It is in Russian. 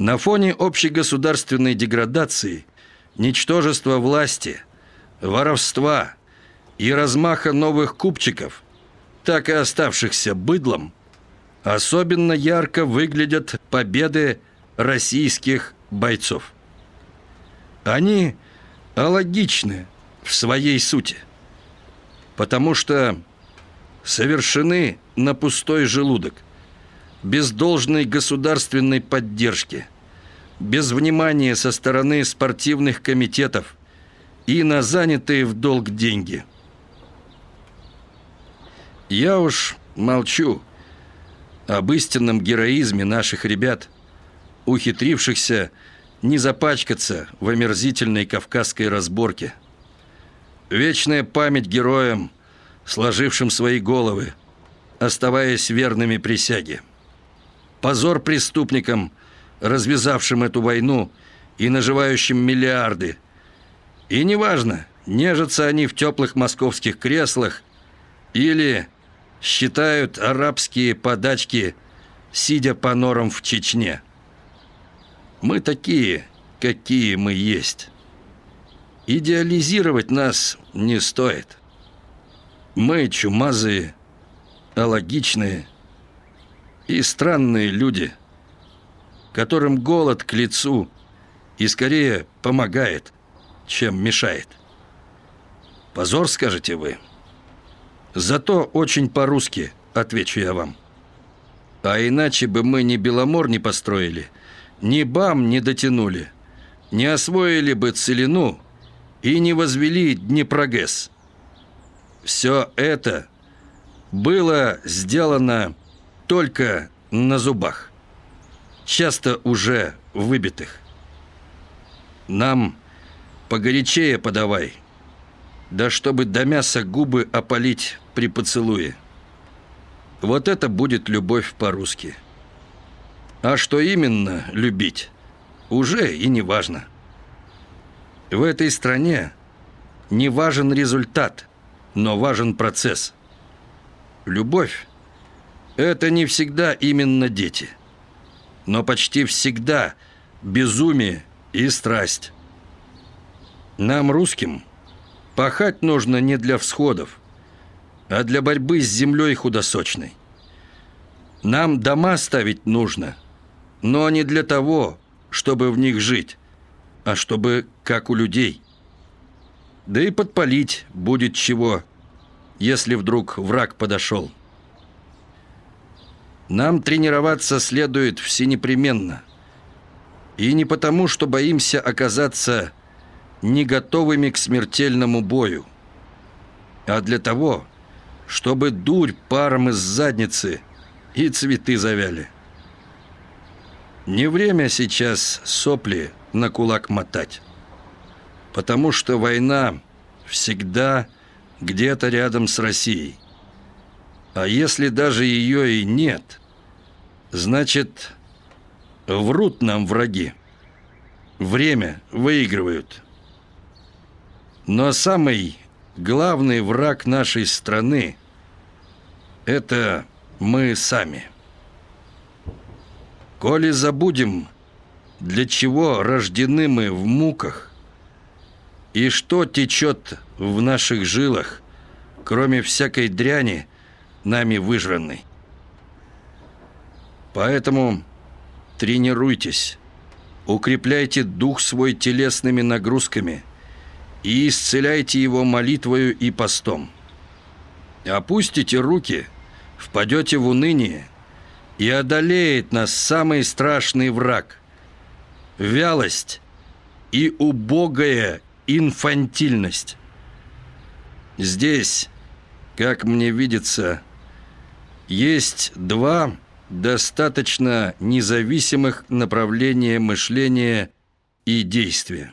На фоне общегосударственной деградации, ничтожества власти, воровства и размаха новых купчиков, так и оставшихся быдлом, особенно ярко выглядят победы российских бойцов. Они алогичны в своей сути, потому что совершены на пустой желудок, без должной государственной поддержки, без внимания со стороны спортивных комитетов и на занятые в долг деньги. Я уж молчу об истинном героизме наших ребят, ухитрившихся не запачкаться в омерзительной кавказской разборке. Вечная память героям, сложившим свои головы, оставаясь верными присяге. Позор преступникам, развязавшим эту войну и наживающим миллиарды. И неважно, нежатся они в теплых московских креслах или считают арабские подачки, сидя по норам в Чечне. Мы такие, какие мы есть. Идеализировать нас не стоит. Мы чумазые, алогичные и странные люди, которым голод к лицу и скорее помогает, чем мешает. Позор, скажете вы? Зато очень по-русски, отвечу я вам. А иначе бы мы ни Беломор не построили – ни БАМ не дотянули, не освоили бы целину и не возвели Днепрогэс. Все это было сделано только на зубах, часто уже выбитых. Нам погорячее подавай, да чтобы до мяса губы опалить при поцелуе. Вот это будет любовь по-русски. А что именно любить, уже и не важно. В этой стране не важен результат, но важен процесс. Любовь – это не всегда именно дети, но почти всегда безумие и страсть. Нам, русским, пахать нужно не для всходов, а для борьбы с землей худосочной. Нам дома ставить нужно – но не для того, чтобы в них жить, а чтобы как у людей. Да и подпалить будет чего, если вдруг враг подошел. Нам тренироваться следует всенепременно. И не потому, что боимся оказаться не готовыми к смертельному бою, а для того, чтобы дурь паром из задницы и цветы завяли. Не время сейчас сопли на кулак мотать. Потому что война всегда где-то рядом с Россией. А если даже ее и нет, значит, врут нам враги. Время выигрывают. Но самый главный враг нашей страны – это мы сами. Коли забудем, для чего рождены мы в муках, и что течет в наших жилах, кроме всякой дряни, нами выжранной. Поэтому тренируйтесь, укрепляйте дух свой телесными нагрузками и исцеляйте его молитвою и постом. Опустите руки, впадете в уныние – и одолеет нас самый страшный враг – вялость и убогая инфантильность. Здесь, как мне видится, есть два достаточно независимых направления мышления и действия.